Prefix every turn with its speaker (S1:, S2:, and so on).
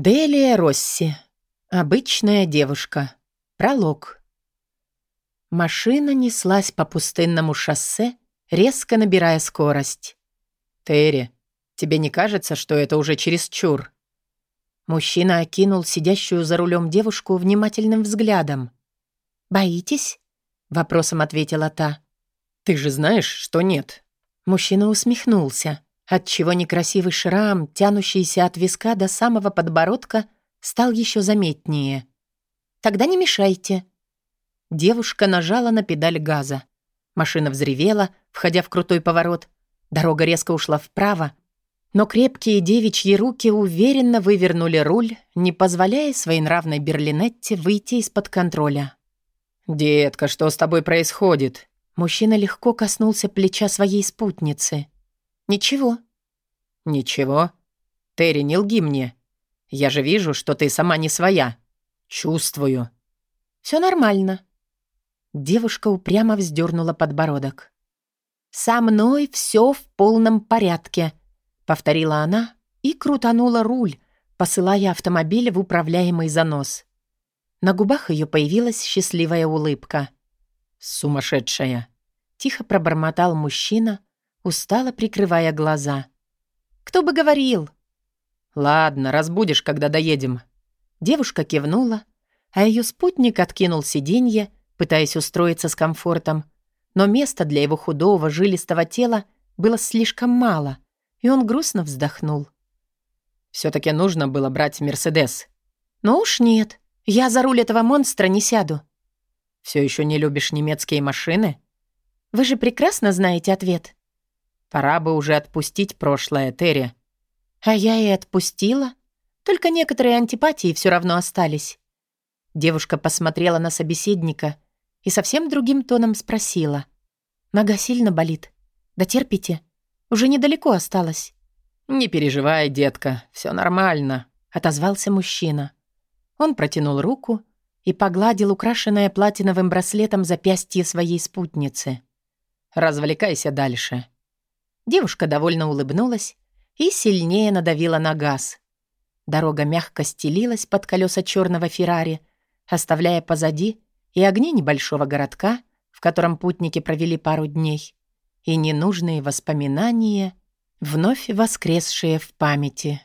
S1: Делия Росси. Обычная девушка. Пролог. Машина неслась по пустынному шоссе, резко набирая скорость.
S2: «Терри, тебе не кажется, что это уже чересчур?»
S1: Мужчина окинул сидящую за рулем девушку внимательным взглядом. «Боитесь?» — вопросом ответила та.
S2: «Ты же знаешь, что нет».
S1: Мужчина усмехнулся отчего некрасивый шрам, тянущийся от виска до самого подбородка, стал еще заметнее. «Тогда не мешайте». Девушка нажала на педаль газа. Машина взревела, входя в крутой поворот. Дорога резко ушла вправо, но крепкие девичьи руки уверенно вывернули руль, не позволяя своей нравной Берлинетте выйти из-под контроля.
S2: «Детка, что с тобой происходит?»
S1: Мужчина легко коснулся плеча своей спутницы. «Ничего».
S2: «Ничего? Терри, не лги мне. Я же вижу, что ты сама не своя. Чувствую».
S1: Все нормально». Девушка упрямо вздернула подбородок. «Со мной все в полном порядке», — повторила она и крутанула руль, посылая автомобиль в управляемый занос. На губах ее появилась счастливая улыбка.
S2: «Сумасшедшая!»
S1: — тихо пробормотал мужчина, устало прикрывая глаза. «Кто бы говорил?»
S2: «Ладно, разбудишь, когда доедем».
S1: Девушка кивнула, а ее спутник откинул сиденье, пытаясь устроиться с комфортом, но места для его худого, жилистого тела было слишком мало, и он грустно вздохнул.
S2: «Все-таки нужно было брать Мерседес».
S1: «Ну уж нет, я за руль этого монстра не сяду».
S2: «Все еще не любишь немецкие машины?»
S1: «Вы же прекрасно знаете ответ».
S2: Пора бы уже отпустить прошлое, Терри.
S1: А я и отпустила. Только некоторые антипатии все равно остались. Девушка посмотрела на собеседника и совсем другим тоном спросила. «Нога сильно болит? Да терпите. Уже недалеко осталось».
S2: «Не переживай, детка, все нормально», — отозвался мужчина.
S1: Он протянул руку и погладил украшенное платиновым браслетом запястье своей спутницы.
S2: «Развлекайся дальше».
S1: Девушка довольно улыбнулась и сильнее надавила на газ. Дорога мягко стелилась под колеса черного Феррари, оставляя позади и огни небольшого городка, в котором путники провели пару дней, и ненужные воспоминания, вновь воскресшие в памяти.